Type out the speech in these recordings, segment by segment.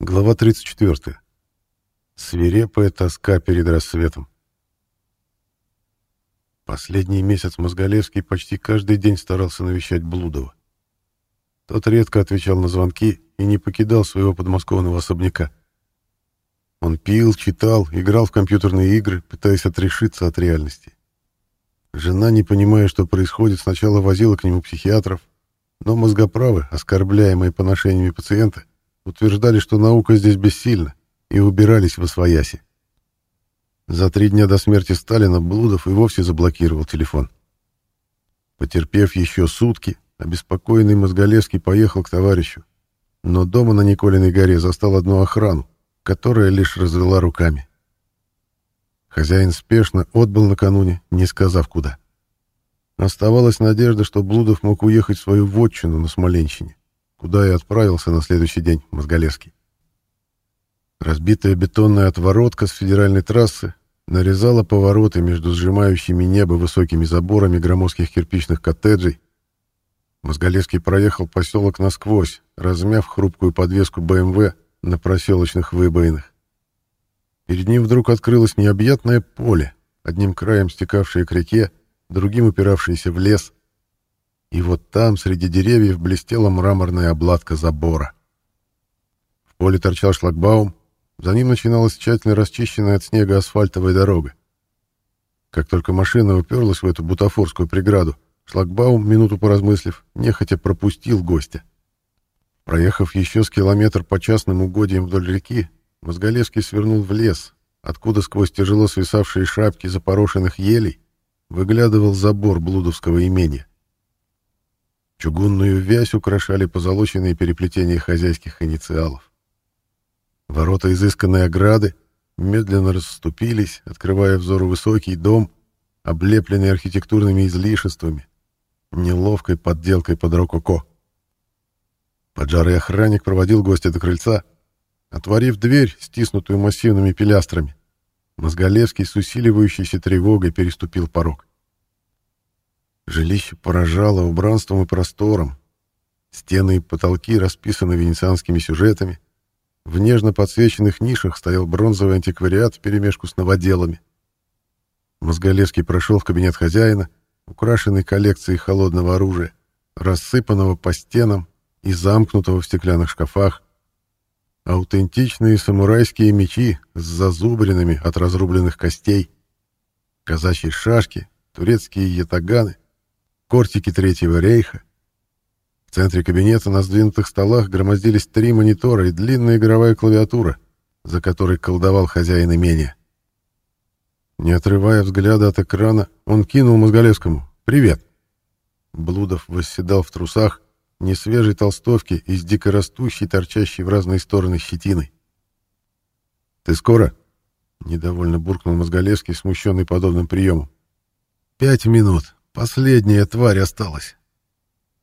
Глава 34. Свирепая тоска перед рассветом. Последний месяц Мозголевский почти каждый день старался навещать Блудова. Тот редко отвечал на звонки и не покидал своего подмосковного особняка. Он пил, читал, играл в компьютерные игры, пытаясь отрешиться от реальности. Жена, не понимая, что происходит, сначала возила к нему психиатров, но мозгоправы, оскорбляемые поношениями пациента, утверждали, что наука здесь бессильна, и убирались в освояси. За три дня до смерти Сталина Блудов и вовсе заблокировал телефон. Потерпев еще сутки, обеспокоенный Мозголевский поехал к товарищу, но дома на Николиной горе застал одну охрану, которая лишь развела руками. Хозяин спешно отбыл накануне, не сказав куда. Оставалась надежда, что Блудов мог уехать в свою вотчину на Смоленщине куда и отправился на следующий день Мозголевский. Разбитая бетонная отворотка с федеральной трассы нарезала повороты между сжимающими небо высокими заборами громоздких кирпичных коттеджей. Мозголевский проехал поселок насквозь, размяв хрупкую подвеску БМВ на проселочных выбоинах. Перед ним вдруг открылось необъятное поле, одним краем стекавшее к реке, другим упиравшееся в лес — и вот там, среди деревьев, блестела мраморная обладка забора. В поле торчал шлагбаум, за ним начиналась тщательно расчищенная от снега асфальтовая дорога. Как только машина уперлась в эту бутафорскую преграду, шлагбаум, минуту поразмыслив, нехотя пропустил гостя. Проехав еще с километр по частным угодьям вдоль реки, Мозголевский свернул в лес, откуда сквозь тяжело свисавшие шапки запорошенных елей выглядывал забор блудовского имения. Чугунную вязь украшали позолоченные переплетения хозяйских инициалов. Ворота изысканной ограды медленно расступились, открывая взору высокий дом, облепленный архитектурными излишествами, неловкой подделкой под рококо. Поджарый охранник проводил гостя до крыльца, отворив дверь, стиснутую массивными пилястрами. Мозголевский с усиливающейся тревогой переступил порог. Жилище поражало убранством и простором. Стены и потолки расписаны венецианскими сюжетами. В нежно подсвеченных нишах стоял бронзовый антиквариат вперемешку с новоделами. Мозголевский прошел в кабинет хозяина, украшенный коллекцией холодного оружия, рассыпанного по стенам и замкнутого в стеклянных шкафах. Аутентичные самурайские мечи с зазубринами от разрубленных костей, казачьи шашки, турецкие ятаганы — кортики Третьего рейха. В центре кабинета на сдвинутых столах громоздились три монитора и длинная игровая клавиатура, за которой колдовал хозяин имения. Не отрывая взгляда от экрана, он кинул Мозголевскому «Привет!». Блудов восседал в трусах, несвежей толстовке и с дикорастущей, торчащей в разные стороны щетиной. «Ты скоро?» — недовольно буркнул Мозголевский, смущенный подобным приемом. «Пять минут», Последняя тварь осталась.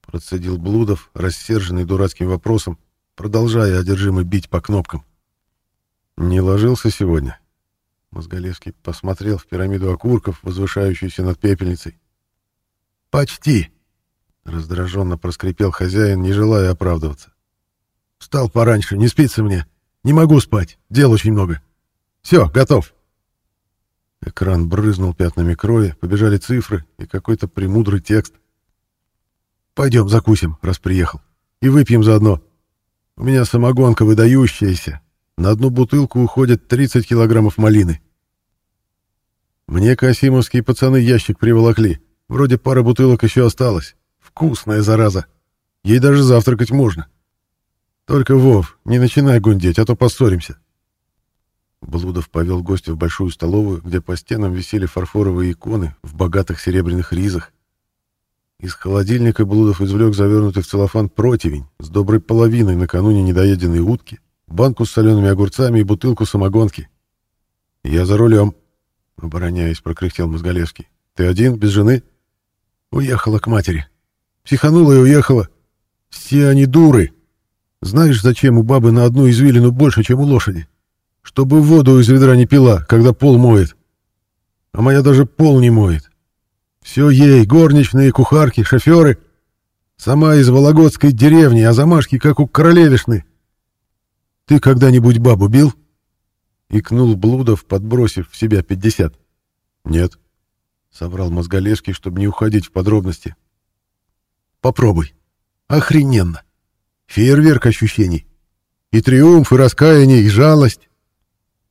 Процедил Блудов, рассерженный дурацким вопросом, продолжая одержимо бить по кнопкам. Не ложился сегодня. Мозголевский посмотрел в пирамиду окурков, возвышающуюся над пепельницей. «Почти!» — раздраженно проскрипел хозяин, не желая оправдываться. «Встал пораньше, не спится мне. Не могу спать, дел очень много. Все, готов!» Экран брызнул пятнами крови, побежали цифры и какой-то премудрый текст. «Пойдем закусим, раз приехал, и выпьем заодно. У меня самогонка выдающаяся. На одну бутылку уходит 30 килограммов малины. Мне касимовские пацаны ящик приволокли. Вроде пара бутылок еще осталось. Вкусная зараза. Ей даже завтракать можно. Только, Вов, не начинай гундеть, а то поссоримся. Блудов повел гостя в большую столовую, где по стенам висели фарфоровые иконы в богатых серебряных ризах. Из холодильника Блудов извлек завернутый в целлофан противень с доброй половиной накануне недоеденной утки, банку с солеными огурцами и бутылку самогонки. «Я за рулем», — обороняясь, прокряхтел Мозголевский. «Ты один, без жены?» «Уехала к матери. Психанула и уехала. Все они дуры. Знаешь, зачем у бабы на одну извилину больше, чем у лошади?» Чтобы воду из ведра не пила, когда пол моет. А моя даже пол не моет. Все ей, горничные, кухарки, шоферы. Сама из Вологодской деревни, а замашки, как у королевишны. Ты когда-нибудь бабу бил?» Икнул Блудов, подбросив в себя пятьдесят. «Нет», — соврал Мозголевский, чтобы не уходить в подробности. «Попробуй. Охрененно. Фейерверк ощущений. И триумф, и раскаяние, и жалость.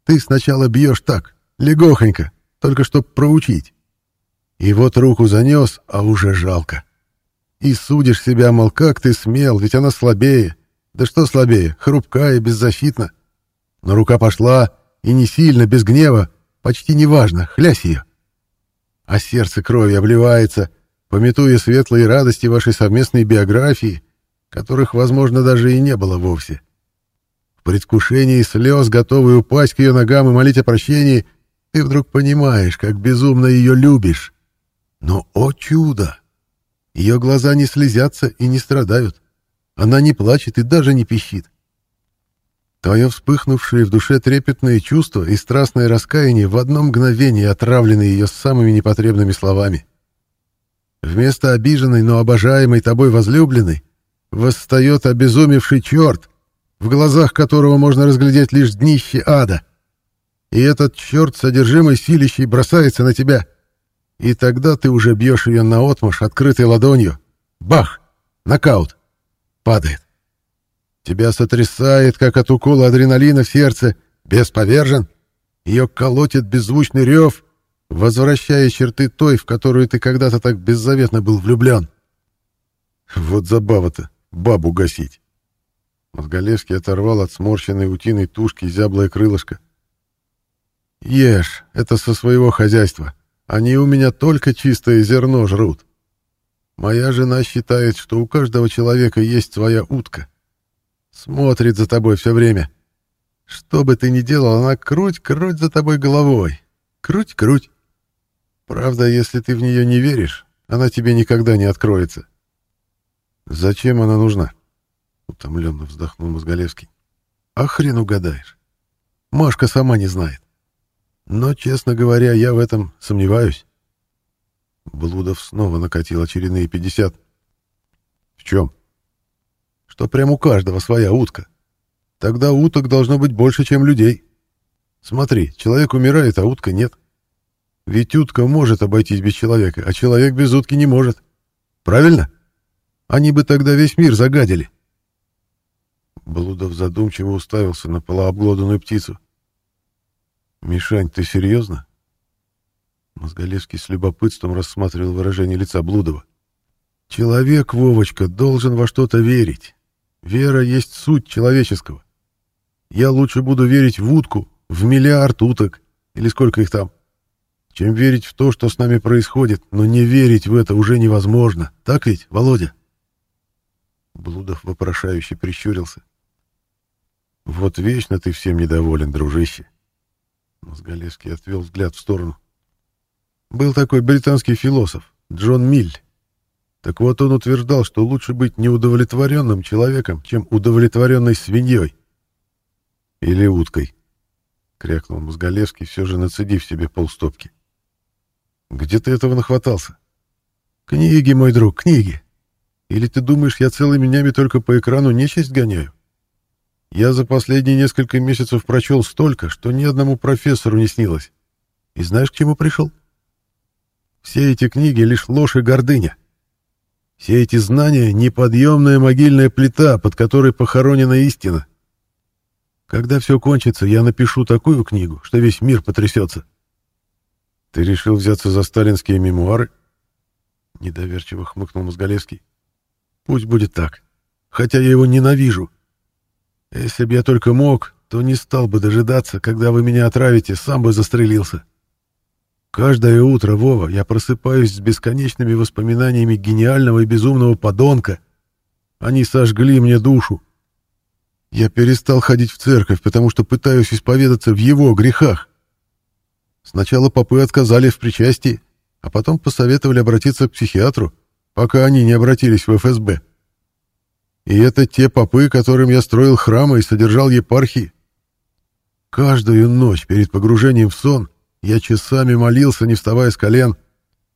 Ты сначала бьешь так, легохонько, только чтоб проучить. И вот руку занес, а уже жалко. И судишь себя, мол, как ты смел, ведь она слабее. Да что слабее, хрупкая, беззащитна. Но рука пошла, и не сильно, без гнева, почти неважно, хлясь ее. А сердце крови обливается, пометуя светлые радости вашей совместной биографии, которых, возможно, даже и не было вовсе. Предвкушении слез, готовый упасть к ее ногам и молить о прощении, ты вдруг понимаешь, как безумно ее любишь. Но, о чудо! Ее глаза не слезятся и не страдают. Она не плачет и даже не пищит. Твое вспыхнувшее в душе трепетное чувство и страстное раскаяние в одно мгновение отравлены ее самыми непотребными словами. Вместо обиженной, но обожаемой тобой возлюбленной восстает обезумевший черт, в глазах которого можно разглядеть лишь днище ада. И этот черт, содержимый силищей, бросается на тебя. И тогда ты уже бьешь ее наотмашь открытой ладонью. Бах! Нокаут! Падает. Тебя сотрясает, как от укола адреналина в сердце. Бесповержен. Ее колотит беззвучный рев, возвращая черты той, в которую ты когда-то так беззаветно был влюблен. Вот забава-то, бабу гасить. Мозголевский оторвал от сморщенной утиной тушки зяблое крылышко. «Ешь, это со своего хозяйства. Они у меня только чистое зерно жрут. Моя жена считает, что у каждого человека есть своя утка. Смотрит за тобой все время. Что бы ты ни делал, она круть-круть за тобой головой. Круть-круть. Правда, если ты в нее не веришь, она тебе никогда не откроется. Зачем она нужна? Утомленно вздохнул Мозголевский. А хрен угадаешь. Машка сама не знает. Но, честно говоря, я в этом сомневаюсь. Блудов снова накатил очередные пятьдесят. В чем? что прям у каждого своя утка. Тогда уток должно быть больше, чем людей. Смотри, человек умирает, а утка нет. Ведь утка может обойтись без человека, а человек без утки не может. Правильно? Они бы тогда весь мир загадили. Блудов задумчиво уставился на полуобглоданную птицу. «Мишань, ты серьезно?» Мозголевский с любопытством рассматривал выражение лица Блудова. «Человек, Вовочка, должен во что-то верить. Вера есть суть человеческого. Я лучше буду верить в утку, в миллиард уток, или сколько их там, чем верить в то, что с нами происходит, но не верить в это уже невозможно. Так ведь, Володя?» Блудов вопрошающе прищурился. «Вот вечно ты всем недоволен, дружище!» Мозголевский отвел взгляд в сторону. «Был такой британский философ, Джон Миль. Так вот он утверждал, что лучше быть неудовлетворенным человеком, чем удовлетворенной свиньей. Или уткой. Крякнул Мозголевский, все же нацедив себе полстопки. Где ты этого нахватался? Книги, мой друг, книги. Или ты думаешь, я целыми днями только по экрану нечисть гоняю? Я за последние несколько месяцев прочел столько, что ни одному профессору не снилось. И знаешь, к чему пришел? Все эти книги — лишь ложь и гордыня. Все эти знания — неподъемная могильная плита, под которой похоронена истина. Когда все кончится, я напишу такую книгу, что весь мир потрясется. Ты решил взяться за сталинские мемуары? Недоверчиво хмыкнул Мозголевский. Пусть будет так. Хотя я его ненавижу. Если бы я только мог, то не стал бы дожидаться, когда вы меня отравите, сам бы застрелился. Каждое утро, Вова, я просыпаюсь с бесконечными воспоминаниями гениального и безумного подонка. Они сожгли мне душу. Я перестал ходить в церковь, потому что пытаюсь исповедаться в его грехах. Сначала попы отказали в причастии, а потом посоветовали обратиться к психиатру, пока они не обратились в ФСБ. И это те попы, которым я строил храмы и содержал епархии. Каждую ночь перед погружением в сон я часами молился, не вставая с колен,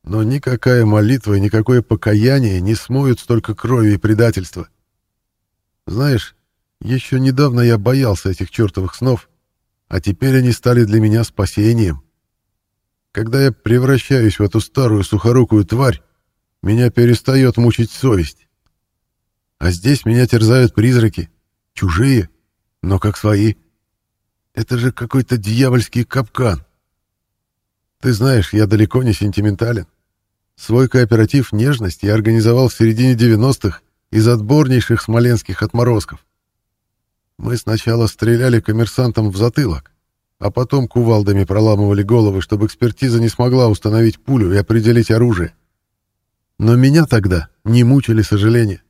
но никакая молитва и никакое покаяние не смоют столько крови и предательства. Знаешь, Еще недавно я боялся этих чертовых снов, а теперь они стали для меня спасением. Когда я превращаюсь в эту старую сухорукую тварь, меня перестает мучить совесть. А здесь меня терзают призраки, чужие, но как свои. Это же какой-то дьявольский капкан. Ты знаешь, я далеко не сентиментален. Свой кооператив «Нежность» я организовал в середине 90-х из отборнейших смоленских отморозков. Мы сначала стреляли коммерсантам в затылок, а потом кувалдами проламывали головы, чтобы экспертиза не смогла установить пулю и определить оружие. Но меня тогда не мучили сожаления.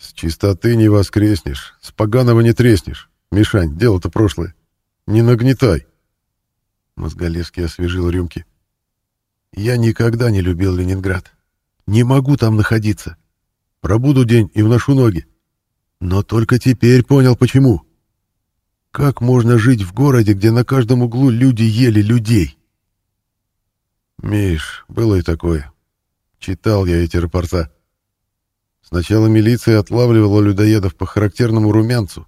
С чистоты не воскреснешь, с поганого не треснешь. Мишань, дело-то прошлое. Не нагнетай. Мозголевский освежил рюмки. Я никогда не любил Ленинград. Не могу там находиться. Пробуду день и вношу ноги. Но только теперь понял, почему. Как можно жить в городе, где на каждом углу люди ели людей? Миш, было и такое. Читал я эти рапорта. Сначала милиция отлавливала людоедов по характерному румянцу.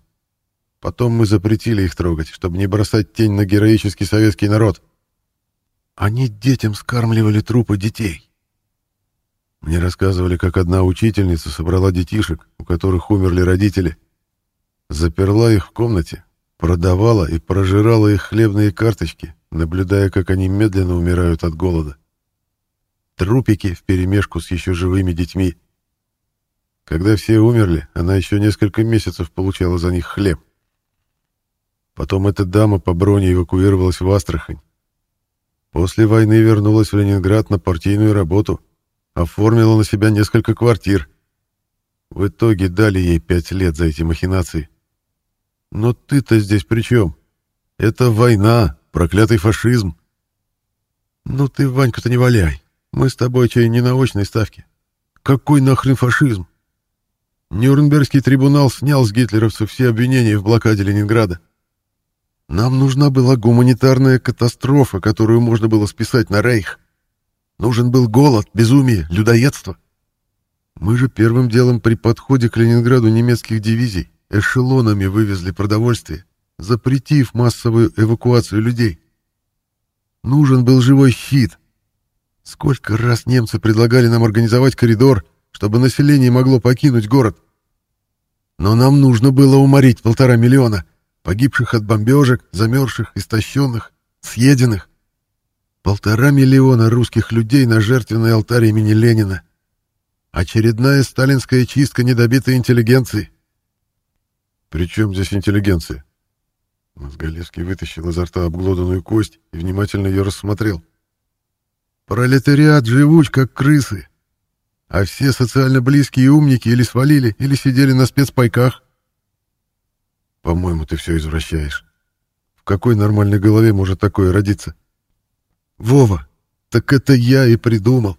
Потом мы запретили их трогать, чтобы не бросать тень на героический советский народ. Они детям скармливали трупы детей. Мне рассказывали, как одна учительница собрала детишек, у которых умерли родители, заперла их в комнате, продавала и прожирала их хлебные карточки, наблюдая, как они медленно умирают от голода трупики вперемешку с еще живыми детьми. Когда все умерли, она еще несколько месяцев получала за них хлеб. Потом эта дама по броне эвакуировалась в Астрахань. После войны вернулась в Ленинград на партийную работу, оформила на себя несколько квартир. В итоге дали ей пять лет за эти махинации. Но ты-то здесь при чем? Это война, проклятый фашизм. Ну ты, Ванька-то, не валяй. Мы с тобой чай не на очной ставке. Какой нахрен фашизм? Нюрнбергский трибунал снял с гитлеровцев все обвинения в блокаде Ленинграда. Нам нужна была гуманитарная катастрофа, которую можно было списать на Рейх. Нужен был голод, безумие, людоедство. Мы же первым делом при подходе к Ленинграду немецких дивизий эшелонами вывезли продовольствие, запретив массовую эвакуацию людей. Нужен был живой щит, Сколько раз немцы предлагали нам организовать коридор, чтобы население могло покинуть город. Но нам нужно было уморить полтора миллиона, погибших от бомбежек, замерзших, истощенных, съеденных. Полтора миллиона русских людей на жертвенный алтарь имени Ленина. Очередная сталинская чистка недобитой интеллигенции. «При чем здесь интеллигенция?» Мозголевский вытащил изо рта обглоданную кость и внимательно ее рассмотрел. Пролетариат живуч, как крысы. А все социально близкие умники или свалили, или сидели на спецпайках. По-моему, ты все извращаешь. В какой нормальной голове может такое родиться? Вова, так это я и придумал.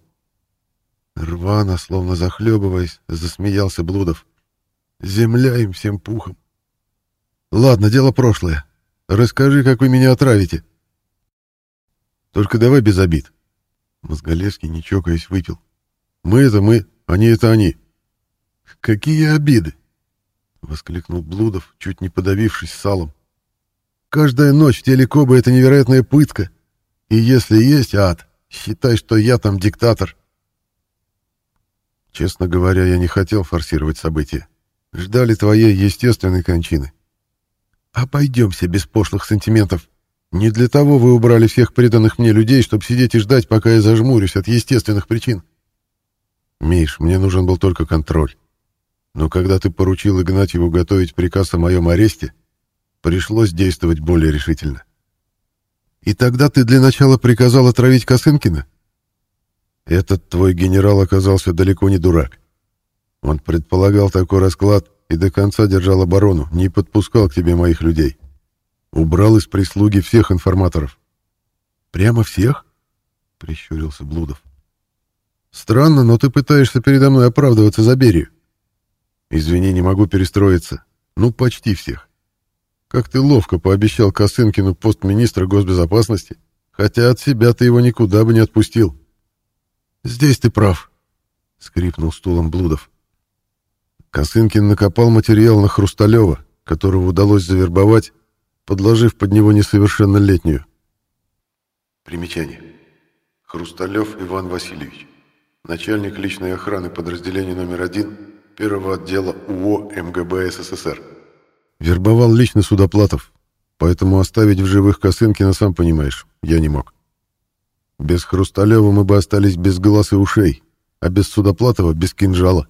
Рвано, словно захлебываясь, засмеялся Блудов. Земля им всем пухом. Ладно, дело прошлое. Расскажи, как вы меня отравите. Только давай без обид. Мозголевский, не чокаясь, выпил. «Мы — это мы, они — это они». «Какие обиды!» — воскликнул Блудов, чуть не подавившись салом. «Каждая ночь в теле Кобы — это невероятная пытка. И если есть ад, считай, что я там диктатор». Честно говоря, я не хотел форсировать события. Ждали твоей естественной кончины. Обойдемся без пошлых сантиментов. Не для того вы убрали всех преданных мне людей, чтобы сидеть и ждать, пока я зажмурюсь от естественных причин. Миш, мне нужен был только контроль. Но когда ты поручил Игнатьеву готовить приказ о моем аресте, пришлось действовать более решительно. И тогда ты для начала приказал отравить Косынкина? Этот твой генерал оказался далеко не дурак. Он предполагал такой расклад и до конца держал оборону, не подпускал к тебе моих людей. Убрал из прислуги всех информаторов. Прямо всех? Прищурился Блудов. Странно, но ты пытаешься передо мной оправдываться за Берию. Извини, не могу перестроиться. Ну, почти всех. Как ты ловко пообещал Косынкину пост министра госбезопасности, хотя от себя ты его никуда бы не отпустил. Здесь ты прав, скрипнул стулом Блудов. Косынкин накопал материал на Хрусталева, которого удалось завербовать, подложив под него несовершеннолетнюю. Примечание. Хрусталев Иван Васильевич, начальник личной охраны подразделения номер один первого отдела УО МГБ СССР. Вербовал лично Судоплатов, поэтому оставить в живых Косынкина, сам понимаешь, я не мог. Без Хрусталева мы бы остались без глаз и ушей, а без Судоплатова — без кинжала.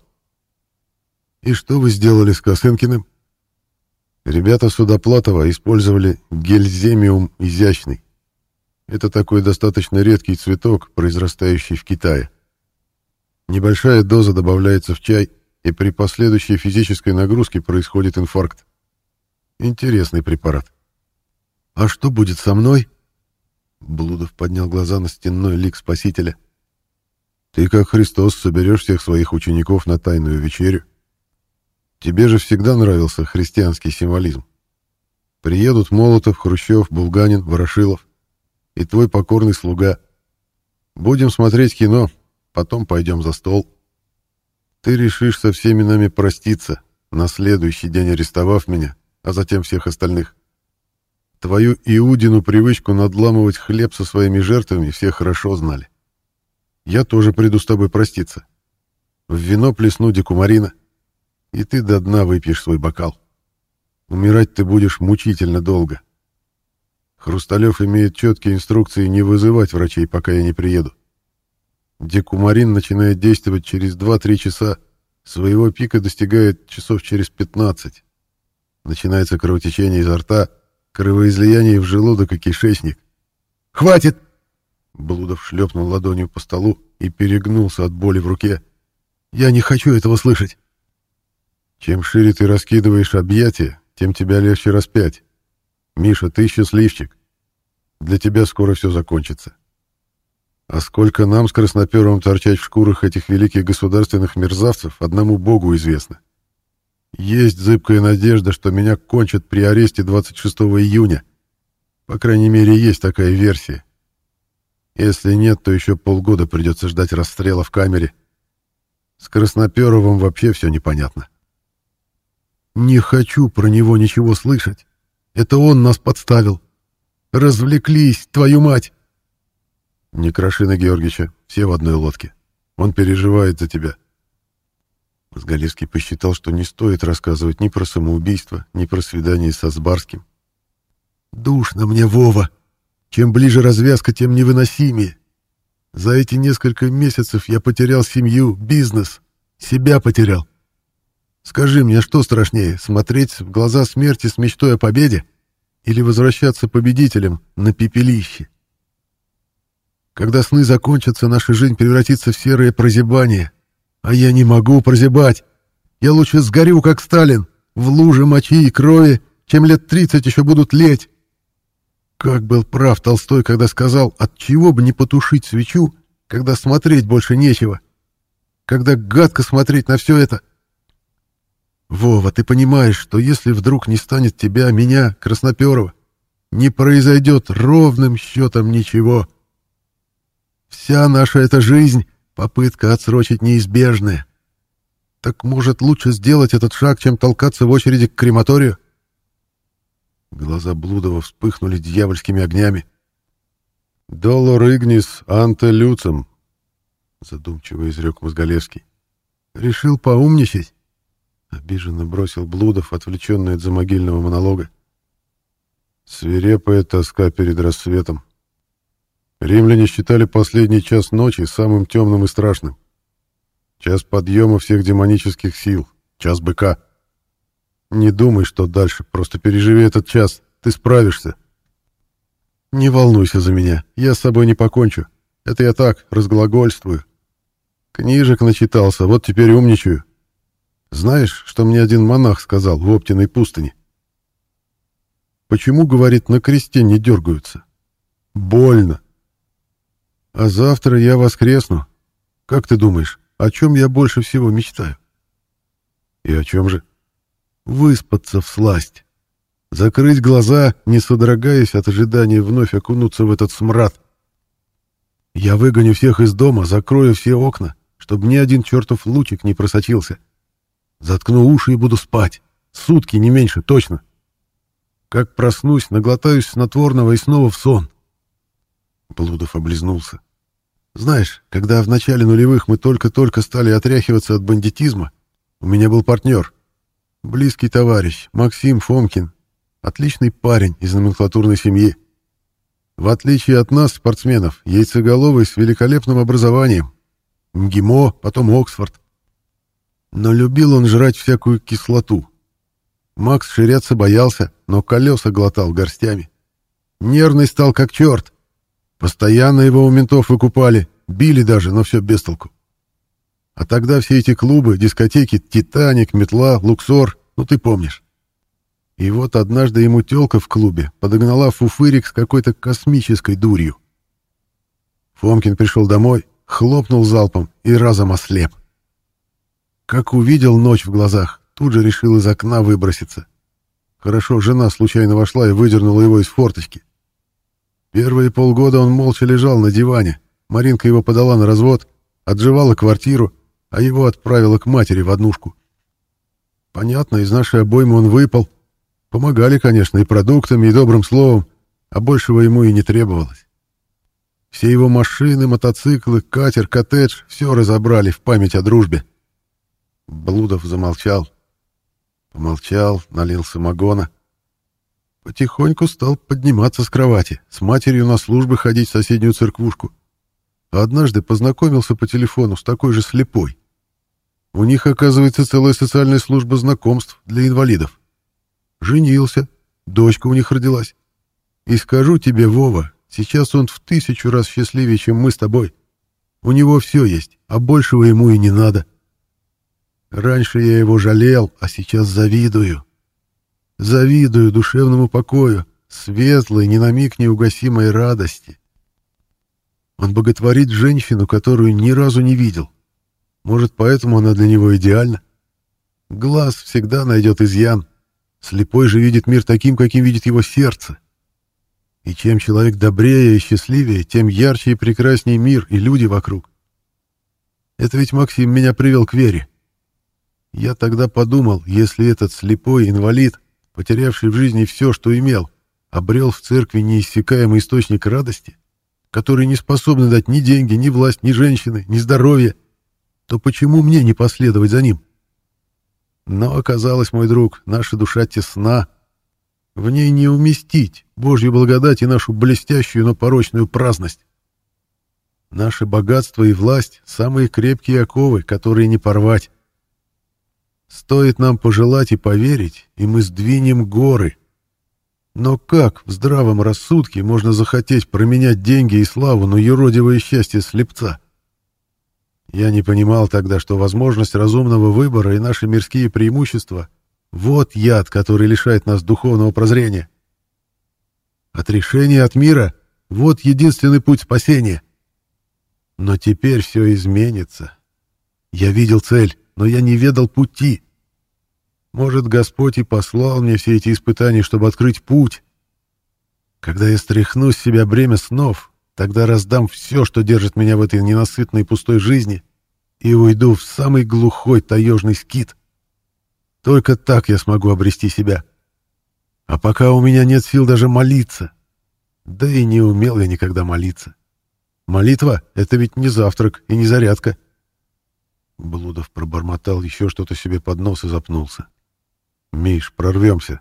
И что вы сделали с Косынкиным? Ребята Судоплатова использовали гельземиум изящный. Это такой достаточно редкий цветок, произрастающий в Китае. Небольшая доза добавляется в чай, и при последующей физической нагрузке происходит инфаркт. Интересный препарат. «А что будет со мной?» Блудов поднял глаза на стенной лик Спасителя. «Ты, как Христос, соберешь всех своих учеников на тайную вечерю. Тебе же всегда нравился христианский символизм. Приедут Молотов, Хрущев, Булганин, Ворошилов и твой покорный слуга. Будем смотреть кино, потом пойдем за стол. Ты решишь со всеми нами проститься, на следующий день арестовав меня, а затем всех остальных. Твою Иудину привычку надламывать хлеб со своими жертвами все хорошо знали. Я тоже приду с тобой проститься. В вино плесну декумарина, и ты до дна выпьешь свой бокал. Умирать ты будешь мучительно долго. Хрусталев имеет четкие инструкции не вызывать врачей, пока я не приеду. Декумарин начинает действовать через 2-3 часа, своего пика достигает часов через 15. Начинается кровотечение изо рта, Кровоизлияние в желудок и кишечник. «Хватит!» Блудов шлепнул ладонью по столу и перегнулся от боли в руке. «Я не хочу этого слышать!» «Чем шире ты раскидываешь объятия, тем тебя легче распять. Миша, ты счастливчик. Для тебя скоро все закончится. А сколько нам с краснопером торчать в шкурах этих великих государственных мерзавцев, одному богу известно. Есть зыбкая надежда, что меня кончат при аресте 26 июня. По крайней мере, есть такая версия. Если нет, то еще полгода придется ждать расстрела в камере. С Красноперовым вообще все непонятно. Не хочу про него ничего слышать. Это он нас подставил. Развлеклись, твою мать! Не кроши на Георгича, все в одной лодке. Он переживает за тебя. Мозголевский посчитал, что не стоит рассказывать ни про самоубийство, ни про свидание со Сбарским. «Душно мне, Вова! Чем ближе развязка, тем невыносимее. За эти несколько месяцев я потерял семью, бизнес, себя потерял. Скажи мне, что страшнее, смотреть в глаза смерти с мечтой о победе или возвращаться победителем на пепелище? Когда сны закончатся, наша жизнь превратится в серое прозябание, а я не могу прозябать. Я лучше сгорю, как Сталин, в луже мочи и крови, чем лет тридцать еще будут леть. Как был прав Толстой, когда сказал, от чего бы не потушить свечу, когда смотреть больше нечего. Когда гадко смотреть на все это. Вова, ты понимаешь, что если вдруг не станет тебя, меня, Красноперова, не произойдет ровным счетом ничего. Вся наша эта жизнь Попытка отсрочить неизбежное. Так может лучше сделать этот шаг, чем толкаться в очереди к крематорию? Глаза Блудова вспыхнули дьявольскими огнями. «Доллар игнис анте люцем», — задумчиво изрек Мозголевский. «Решил поумничать?» — обиженно бросил Блудов, отвлеченный от замогильного монолога. Свирепая тоска перед рассветом. Римляне считали последний час ночи самым темным и страшным. Час подъема всех демонических сил, час быка. Не думай, что дальше, просто переживи этот час, ты справишься. Не волнуйся за меня, я с собой не покончу. Это я так, разглагольствую. Книжек начитался, вот теперь умничаю. Знаешь, что мне один монах сказал в Оптиной пустыне? Почему, говорит, на кресте не дергаются? Больно. А завтра я воскресну. Как ты думаешь, о чем я больше всего мечтаю? И о чем же? Выспаться в сласть. Закрыть глаза, не содрогаясь от ожидания вновь окунуться в этот смрад. Я выгоню всех из дома, закрою все окна, чтобы ни один чертов лучик не просочился. Заткну уши и буду спать. Сутки, не меньше, точно. Как проснусь, наглотаюсь снотворного и снова в сон. Блудов облизнулся. Знаешь, когда в начале нулевых мы только-только стали отряхиваться от бандитизма, у меня был партнер. Близкий товарищ, Максим Фомкин. Отличный парень из номенклатурной семьи. В отличие от нас, спортсменов, яйцеголовый с великолепным образованием. МГИМО, потом Оксфорд. Но любил он жрать всякую кислоту. Макс ширяться боялся, но колеса глотал горстями. Нервный стал как черт. Постоянно его у ментов выкупали, били даже, но все без толку. А тогда все эти клубы, дискотеки, «Титаник», «Метла», «Луксор», ну ты помнишь. И вот однажды ему тёлка в клубе подогнала фуфырик с какой-то космической дурью. Фомкин пришел домой, хлопнул залпом и разом ослеп. Как увидел ночь в глазах, тут же решил из окна выброситься. Хорошо, жена случайно вошла и выдернула его из форточки. Первые полгода он молча лежал на диване. Маринка его подала на развод, отживала квартиру, а его отправила к матери в однушку. Понятно, из нашей обоймы он выпал. Помогали, конечно, и продуктами, и добрым словом, а большего ему и не требовалось. Все его машины, мотоциклы, катер, коттедж — все разобрали в память о дружбе. Блудов замолчал. Помолчал, налил самогона. Потихоньку стал подниматься с кровати, с матерью на службы ходить в соседнюю церквушку. Однажды познакомился по телефону с такой же слепой. У них, оказывается, целая социальная служба знакомств для инвалидов. Женился, дочка у них родилась. И скажу тебе, Вова, сейчас он в тысячу раз счастливее, чем мы с тобой. У него все есть, а большего ему и не надо. Раньше я его жалел, а сейчас завидую. Завидую душевному покою, светлой, ни на миг неугасимой радости. Он боготворит женщину, которую ни разу не видел. Может, поэтому она для него идеальна? Глаз всегда найдет изъян. Слепой же видит мир таким, каким видит его сердце. И чем человек добрее и счастливее, тем ярче и прекраснее мир и люди вокруг. Это ведь Максим меня привел к вере. Я тогда подумал, если этот слепой инвалид, потерявший в жизни все, что имел, обрел в церкви неиссякаемый источник радости, который не способен дать ни деньги, ни власть, ни женщины, ни здоровье, то почему мне не последовать за ним? Но оказалось, мой друг, наша душа тесна. В ней не уместить Божью благодать и нашу блестящую, но порочную праздность. Наше богатство и власть — самые крепкие оковы, которые не порвать. Стоит нам пожелать и поверить, и мы сдвинем горы. Но как в здравом рассудке можно захотеть променять деньги и славу на юродивое счастье слепца? Я не понимал тогда, что возможность разумного выбора и наши мирские преимущества — вот яд, который лишает нас духовного прозрения. Отрешение от мира — вот единственный путь спасения. Но теперь все изменится. Я видел цель, но я не ведал пути. Может, Господь и послал мне все эти испытания, чтобы открыть путь. Когда я стряхну с себя бремя снов, тогда раздам все, что держит меня в этой ненасытной пустой жизни, и уйду в самый глухой таежный скит. Только так я смогу обрести себя. А пока у меня нет сил даже молиться. Да и не умел я никогда молиться. Молитва — это ведь не завтрак и не зарядка. Блудов пробормотал еще что-то себе под нос и запнулся. «Миш, прорвемся!»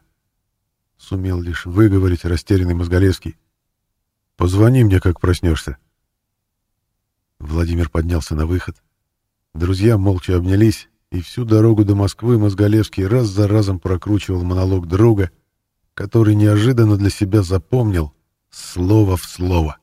Сумел лишь выговорить растерянный Мозголевский. «Позвони мне, как проснешься». Владимир поднялся на выход. Друзья молча обнялись, и всю дорогу до Москвы Мозголевский раз за разом прокручивал монолог друга, который неожиданно для себя запомнил слово в слово.